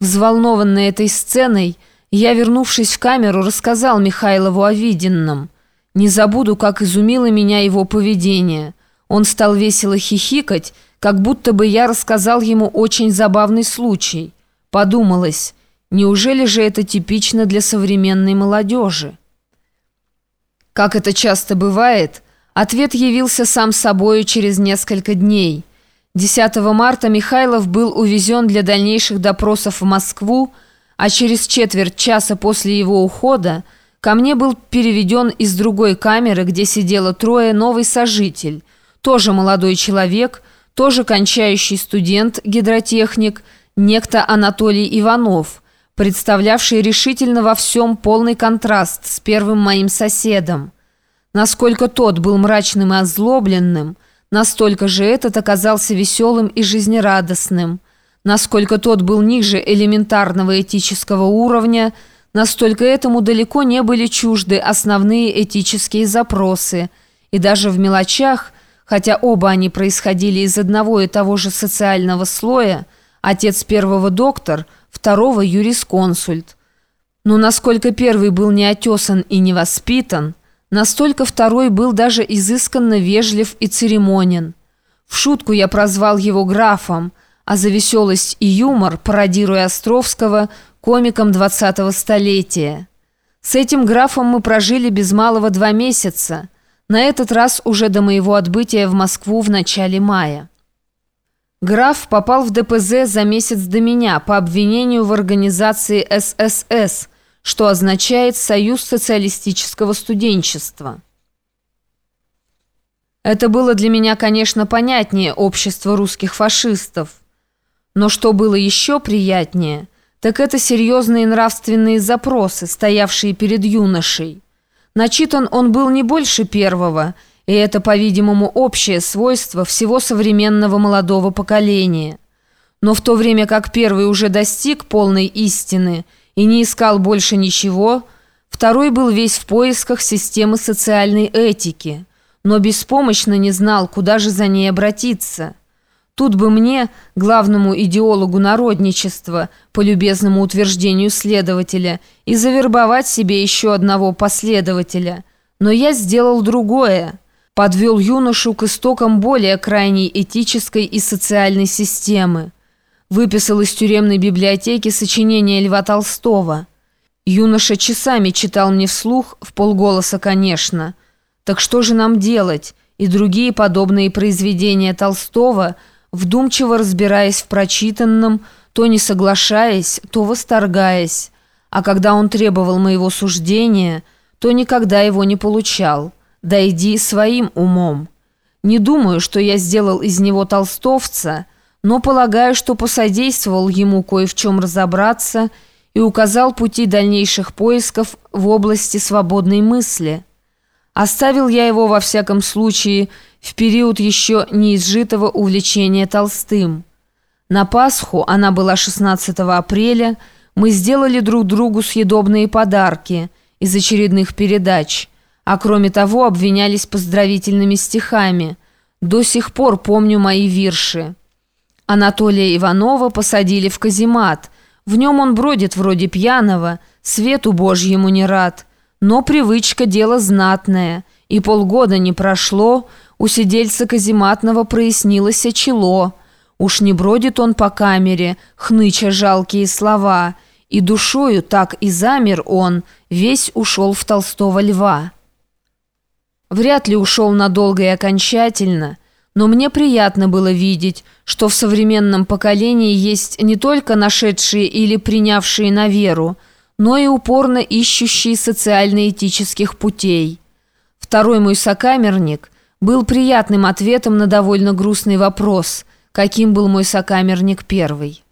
Взволнованный этой сценой, я, вернувшись в камеру, рассказал Михайлову о виденном. Не забуду, как изумило меня его поведение. Он стал весело хихикать, как будто бы я рассказал ему очень забавный случай. Подумалось, неужели же это типично для современной молодежи? Как это часто бывает, ответ явился сам собою через несколько дней. 10 марта Михайлов был увезен для дальнейших допросов в Москву, а через четверть часа после его ухода ко мне был переведен из другой камеры, где сидело трое, новый сожитель, тоже молодой человек, тоже кончающий студент, гидротехник, некто Анатолий Иванов – представлявший решительно во всем полный контраст с первым моим соседом. Насколько тот был мрачным и озлобленным, настолько же этот оказался веселым и жизнерадостным. Насколько тот был ниже элементарного этического уровня, настолько этому далеко не были чужды основные этические запросы. И даже в мелочах, хотя оба они происходили из одного и того же социального слоя, отец первого доктор – второго юрисконсульт. Но насколько первый был неотесан и невоспитан, настолько второй был даже изысканно вежлив и церемонен. В шутку я прозвал его графом, а за веселость и юмор, пародируя Островского, комиком 20-го столетия. С этим графом мы прожили без малого два месяца, на этот раз уже до моего отбытия в Москву в начале мая. Граф попал в ДПЗ за месяц до меня по обвинению в организации ССС, что означает «Союз социалистического студенчества». Это было для меня, конечно, понятнее общества русских фашистов. Но что было еще приятнее, так это серьезные нравственные запросы, стоявшие перед юношей. Начитан он был не больше первого – и это, по-видимому, общее свойство всего современного молодого поколения. Но в то время как первый уже достиг полной истины и не искал больше ничего, второй был весь в поисках системы социальной этики, но беспомощно не знал, куда же за ней обратиться. Тут бы мне, главному идеологу народничества, по любезному утверждению следователя, и завербовать себе еще одного последователя. Но я сделал другое подвел юношу к истокам более крайней этической и социальной системы. Выписал из тюремной библиотеки сочинение Льва Толстого. Юноша часами читал мне вслух, в полголоса, конечно. Так что же нам делать? И другие подобные произведения Толстого, вдумчиво разбираясь в прочитанном, то не соглашаясь, то восторгаясь. А когда он требовал моего суждения, то никогда его не получал. Дойди своим умом. Не думаю, что я сделал из него толстовца, но полагаю, что посодействовал ему кое в чем разобраться и указал пути дальнейших поисков в области свободной мысли. Оставил я его, во всяком случае, в период еще неизжитого увлечения Толстым. На Пасху, она была 16 апреля, мы сделали друг другу съедобные подарки из очередных передач – а кроме того обвинялись поздравительными стихами. До сих пор помню мои вирши. Анатолия Иванова посадили в каземат. В нем он бродит вроде пьяного, свету Божьему не рад. Но привычка – дело знатное, и полгода не прошло, у сидельца казематного прояснилось чело. Уж не бродит он по камере, хныча жалкие слова, и душою так и замер он, весь ушел в Толстого льва». Вряд ли ушел надолго и окончательно, но мне приятно было видеть, что в современном поколении есть не только нашедшие или принявшие на веру, но и упорно ищущие социально-этических путей. Второй мой сокамерник был приятным ответом на довольно грустный вопрос, каким был мой сокамерник первый.